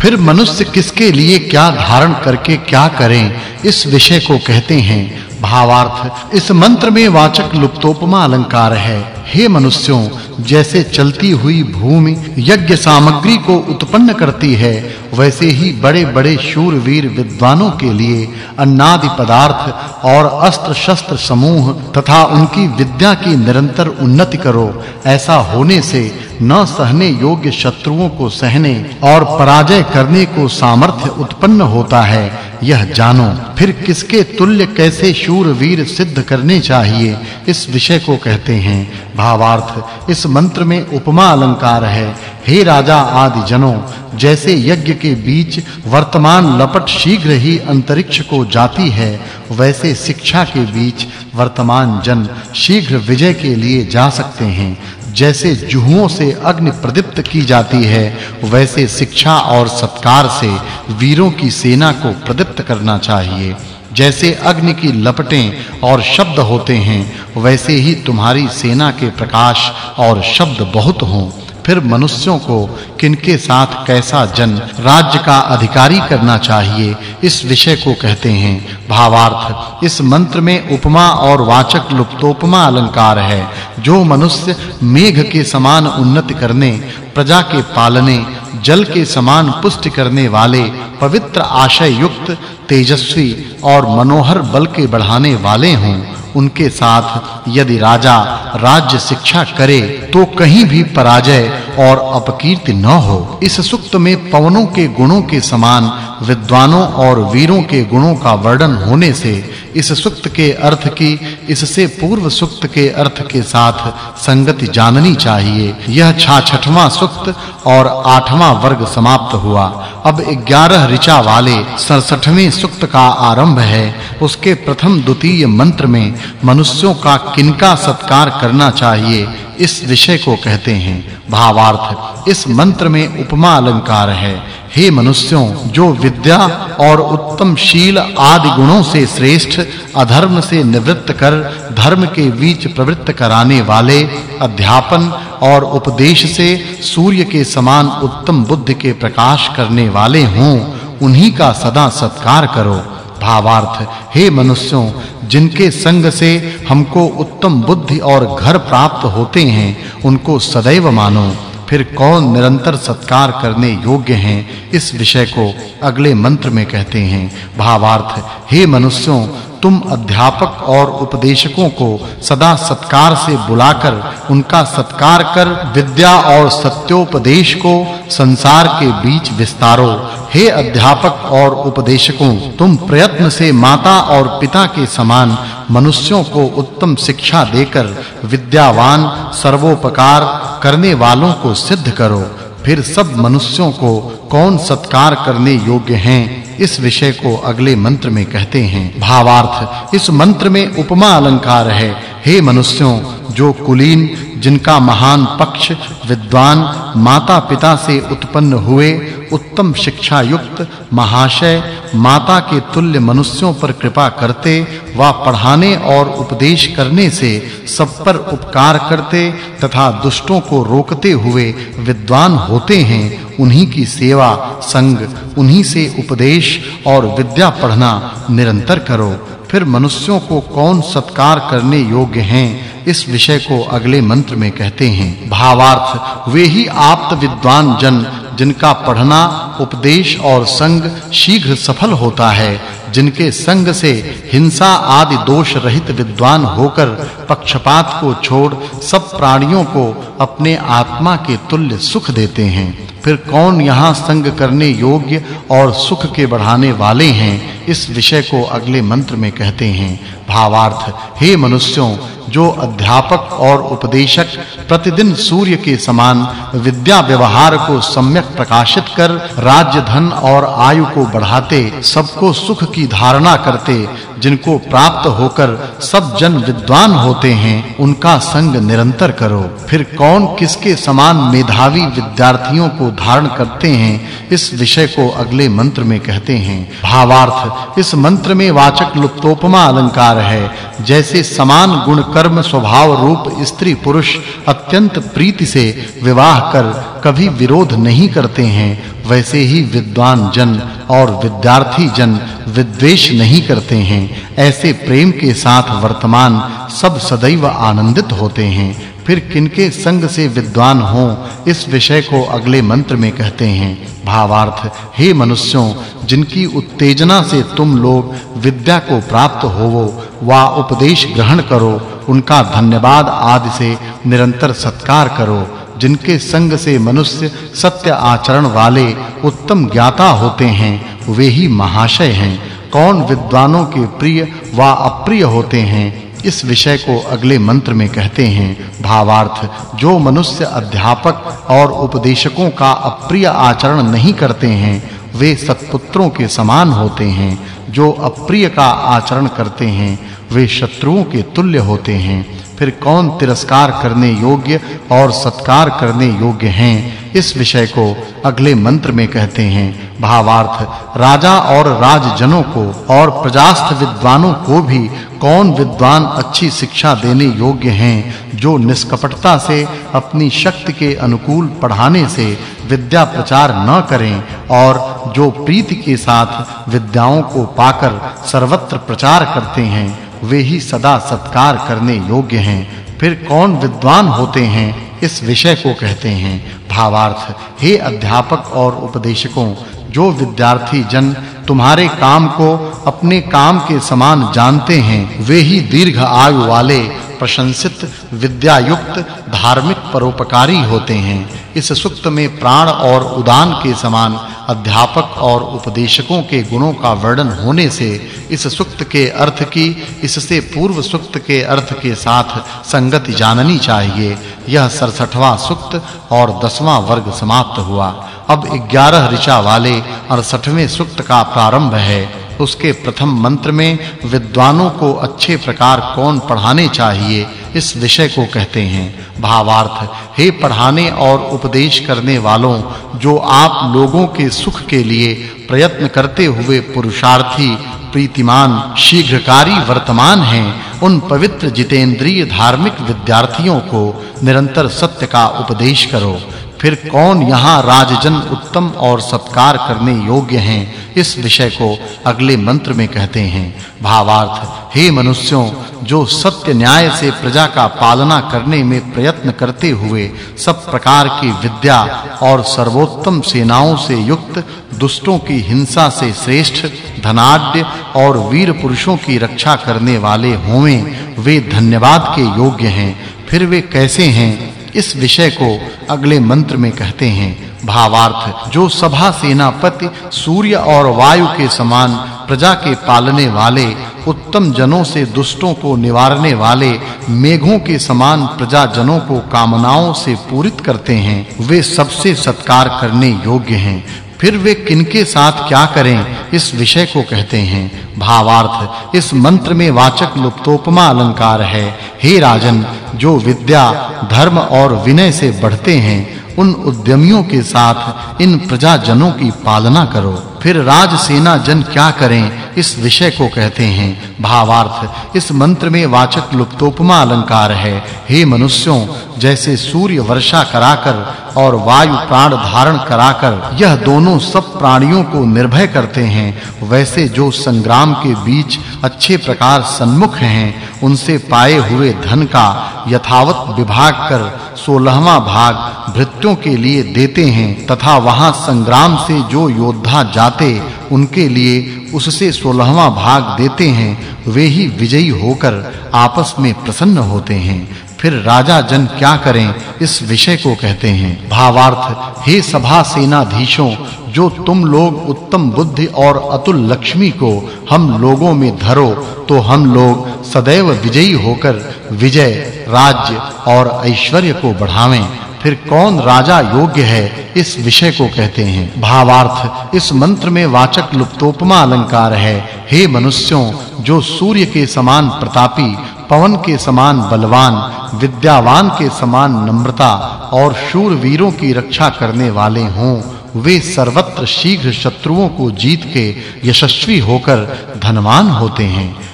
फिर मनुष्य किसके लिए क्या धारण करके क्या करें? इस विषय को कहते हैं भावार्थ। इस मंत्र में वाचक् लुप्तोपमा अलंकार है। हे मनुष्यों, जैसे चलती हुई भूमि यज्ञ सामग्री को उत्पन्न करती है, वैसे ही बड़े-बड़े शूरवीर विद्वानों के लिए अन्नादि पदार्थ और अस्त्र शस्त्र समूह तथा उनकी विद्या की निरंतर उन्नति करो। ऐसा होने से न सहने योग्य शत्रुओं को सहने और पराजय करने को सामर्थ्य उत्पन्न होता है। यह जानो, फिर किसके तुल्य कैसे शूरवीर सिद्ध करने चाहिए? इस विषय को कहते हैं। भावार्थ, इस मंत्र में उपमा अलंकार है। हे राजा आदि जनों जैसे यज्ञ के बीच वर्तमान लपट शीघ्र ही अंतरिक्ष को जाती है, वैसे शिक्षा के बीच वर्तमान जन शीघ्र विजय के लिए जा सकते हैं। जैसे जुहुओं से अग्नि प्रदीप्त की जाती है, वैसे शिक्षा और सत्कार से वीरों की सेना को प्रदीप्त करना चाहिए। जैसे अग्नि की लपटें और शब्द होते हैं, वैसे ही तुम्हारी सेना के प्रकाश और शब्द बहुत हों। फिर मनुष्यों को किनके साथ कैसा जन, राज्य का अधिकारी करना चाहिए, इस विषय को कहते हैं। भावार्थ, इस मंत्र में उपमा और वाचक् लुप्तोपमा अलंकार है। जो मनुष्य मेघ के समान उन्नति करने, प्रजा के पालने, जल के समान पुष्टि करने वाले, पवित्र आशय युक्त तेजस्वी और मनोहर बल के बढ़ाने वाले हों, उनके साथ यदि राजा राज्य शिक्षा करे तो कहीं भी पराजय और अपकीर्ति न हो। इस सुक्त में पवनों के गुणों के समान, विद्वानों और वीरों के गुणों का वर्णन होने से इस सुक्त के अर्थ की, इससे पूर्व सुक्त के अर्थ के साथ संगति जाननी चाहिए। यह 66वां सुक्त और 8वां वर्ग समाप्त हुआ। अब 11 ऋचा वाले 67वें सुक्त का आरंभ है। उसके प्रथम द्वितीय मंत्र में, मनुष्यों का किनका सत्कार करना चाहिए? इस विषय को कहते हैं, भावार्थ, इस मंत्र में उपमा अलंकार है। हे मनुष्यों, जो विद्या और उत्तम शील आदि गुणों से श्रेष्ठ, अधर्म से निवृत्त कर, धर्म के बीच प्रवृत्त कराने वाले, अध्यापन और उपदेश से सूर्य के समान उत्तम बुद्धि के प्रकाश करने वाले हों, उन्हीं का सदा सत्कार करो। भावार्थ। हे मनुष्यों, जिनके संग से हमको उत्तम बुद्धि और घर प्राप्त होते हैं, उनको सदैव मानो। फिर कौन निरंतर सत्कार करने योग्य हैं? इस विषय को अगले मंत्र में कहते हैं। भावार्थ, हे मनुष्यों तुम अध्यापक और उपदेशकों को सदा सत्कार से बुलाकर उनका सत्कार कर विद्या और सत्योपदेश को संसार के बीच विस्तारो। हे अध्यापक और उपदेशकों, तुम प्रयत्न से माता और पिता के समान मनुष्यों को उत्तम शिक्षा देकर विद्यावान, सर्वोपकार करने वालों को सिद्ध करो। फिर सब मनुष्यों को कौन सत्कार करने योग्य हैं? इस विषय को अगले मंत्र में कहते हैं। भावार्थ, इस मंत्र में उपमा अलंकार है। हे मनुष्यों, जो कुलीन, जिनका महान पक्ष, विद्वान, माता-पिता से उत्पन्न हुए, उत्तम शिक्षा युक्त महाशय, माता के तुल्य मनुष्यों पर कृपा करते, व पढ़ाने और उपदेश करने से सब पर उपकार करते, तथा दुष्टों को रोकते हुए विद्वान होते हैं उन्हीं की सेवा, संग, उन्हीं से उपदेश और विद्या पढ़ना निरंतर करो। फिर मनुष्यों को कौन सत्कार करने योग्य हैं, इस विषय को अगले मंत्र में कहते हैं। भावार्थ, वे ही आप्त विद्वान जन, जिनका पढ़ना, उपदेश और संग शीघ्र सफल होता है। जिनके संग से हिंसा आदि दोष रहित विद्वान होकर पक्षपात को छोड़ सब प्राणियों को अपने आत्मा के तुल्य सुख देते हैं। फिर कौन यहाँ संग करने योग्य और सुख के बढ़ाने वाले हैं? इस विषय को अगले मंत्र में कहते हैं। भावार्थ, हे मनुष्यों, जो अध्यापक और उपदेशक प्रतिदिन सूर्य के समान विद्या व्यवहार को सम्यक प्रकाशित कर, राज्य धन और आयु को बढ़ाते, सबको सुख की धारणा करते जिनको प्राप्त होकर सब जन विद्वान होते हैं, उनका संग निरंतर करो। फिर कौन किसके समान मेधावी विद्यार्थियों को धारण करते हैं, इस विषय को अगले मंत्र में कहते हैं। भावार्थ, इस मंत्र में वाचक् लुप्तोपमा अलंकार है। जैसे समान गुण कर्म स्वभाव रूप स्त्री पुरुष अत्यंत प्रीति से विवाह कर कभी विरोध नहीं करते हैं, वैसे ही विद्वान जन और विद्यार्थी जन विद्वेष नहीं करते हैं। ऐसे प्रेम के साथ वर्तमान सब सदैव आनंदित होते हैं। फिर किनके संग से विद्वान हो, इस विषय को अगले मंत्र में कहते हैं। भावार्थ, हे मनुष्यों, जिनकी उत्तेजना से तुम लोग विद्या को प्राप्त होवो, वा उपदेश ग्रहण करो, उनका धन्यवाद आदि से निरंतर सत्कार करो। जिनके संग से मनुष्य सत्य आचरण वाले उत्तम ज्ञाता होते हैं, वे ही महाशय हैं। कौन विद्वानों के प्रिय व अप्रिय होते हैं? इस विषय को अगले मंत्र में कहते हैं। भावार्थ, जो मनुष्य अध्यापक और उपदेशकों का अप्रिय आचरण नहीं करते हैं, वे सत्पुत्रों के समान होते हैं। जो अप्रिय का आचरण करते हैं, वे शत्रुओं के तुल्य होते हैं। फिर कौन तिरस्कार करने योग्य और सत्कार करने योग्य हैं? इस विषय को अगले मंत्र में कहते हैं। भावार्थ, राजा और राजजनों को और प्रजास्थ विद्वानों को भी कौन विद्वान अच्छी शिक्षा देने योग्य हैं, जो निष्कपटता से, अपनी शक्ति के अनुकूल पढ़ाने से विद्या प्रचार न करें और जो प्रीति के साथ विद्याओं को पाकर सर्वत्र प्रचार करते हैं वे ही सदा सत्कार करने योग्य हैं। फिर कौन विद्वान होते हैं, इस विषय को कहते हैं। भावार्थ, हे अध्यापक और उपदेशकों, जो विद्यार्थी जन तुम्हारे काम को अपने काम के समान जानते हैं, वे ही दीर्घ आयु वाले प्रशंसित विद्या युक्त धार्मिक परोपकारी होते हैं। इस सुक्त में प्राण और उदान के समान अध्यापक और उपदेशकों के गुणों का वर्णन होने से इस सुक्त के अर्थ की, इससे पूर्व सुक्त के अर्थ के साथ संगति जाननी चाहिए। यह 67वां सुक्त और 10वां वर्ग समाप्त हुआ। अब 11 ऋचा वाले 68वें सुक्त का प्रारंभ है। उसके प्रथम मंत्र में विद्वानों को अच्छे प्रकार कौन पढ़ाने चाहिए, इस विषय को कहते हैं। भावार्थ, हे पढ़ाने और उपदेश करने वालों, जो आप लोगों के सुख के लिए प्रयत्न करते हुए पुरुषार्थी, प्रीतिमान, शीघ्रकारी वर्तमान हैं, उन पवित्र जितेंद्रिय धार्मिक विद्यार्थियों को निरंतर सत्य का उपदेश करो। फिर कौन यहाँ राजजन उत्तम और सत्कार करने योग्य हैं? इस विषय को अगले मंत्र में कहते हैं। भावार्थ, हे मनुष्यों, जो सत्य न्याय से प्रजा का पालना करने में प्रयत्न करते हुए सब प्रकार की विद्या और सर्वोत्तम सेनाओं से युक्त, दुष्टों की हिंसा से श्रेष्ठ, धनाढ्य और वीर पुरुषों की रक्षा करने वाले होवें, वे धन्यवाद के योग्य हैं। फिर वे कैसे हैं? इस विषय को अगले मंत्र में कहते हैं, भावार्थ, जो सभा सेनापति सूर्य और वायु के समान प्रजा के पालने वाले, उत्तम जनों से दुष्टों को निवारने वाले, मेघों के समान प्रजा जनों को कामनाओं से पूरित करते हैं, वे सबसे सत्कार करने योग्य हैं। फिर वे किनके साथ क्या करें? इस विषय को कहते हैं। भावार्थ, इस मंत्र में वाचक् लुप्तोपमा अलंकार है। हे राजन, जो विद्या, धर्म और विनय से बढ़ते हैं, उन उद्यमियों के साथ इन प्रजाजनों की पालना करो। फिर राज सेना जन क्या करें? इस विषय को कहते हैं भावार्थ। इस मंत्र में वाचक् लुप्तोपमा अलंकार है। हे मनुष्यों, जैसे सूर्य वर्षा कराकर और वायु प्राण धारण कराकर यह दोनों सब प्राणियों को निर्भय करते हैं, वैसे जो संग्राम के बीच अच्छे प्रकार सन्मुख हैं, उनसे पाए हुए धन का यथावत विभाग कर 16वां भाग भृत्यों के लिए देते हैं, तथा वहाँ संग्राम से जो योद्धा जाते उनके लिए उससे 16वां भाग देते हैं, वे ही विजयी होकर आपस में प्रसन्न होते हैं। फिर राजा जन क्या करें, इस विषय को कहते हैं। भावार्थ, हे सभा सेनाधीशों, जो तुम लोग उत्तम बुद्धि और अतुल लक्ष्मी को हम लोगों में धरो तो हम लोग सदैव विजयी होकर विजय, राज्य और ऐश्वर्य को बढ़ावें। फिर कौन राजा योग्य है? इस विषय को कहते हैं। भावार्थ, इस मंत्र में वाचक् लुप्तोपमा अलंकार है। हे मनुष्यों, जो सूर्य के समान प्रतापी, पवन के समान बलवान, विद्यावान के समान नम्रता और शूर वीरों की रक्षा करने वाले हों, वे सर्वत्र शीघ्र शत्रुओं को जीत के यशस्वी होकर धनवान होते हैं।